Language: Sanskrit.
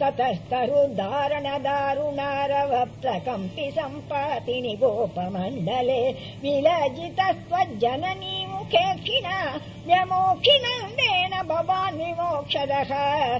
ततस्तरुदारण दारुणारव प्रकम्पि सम्पातिनि गोपमण्डले विरजितत्वज्जननीमुखे मुखेक्षिणा व्यमोक्षिनन्देन भवान् विमोक्षदः।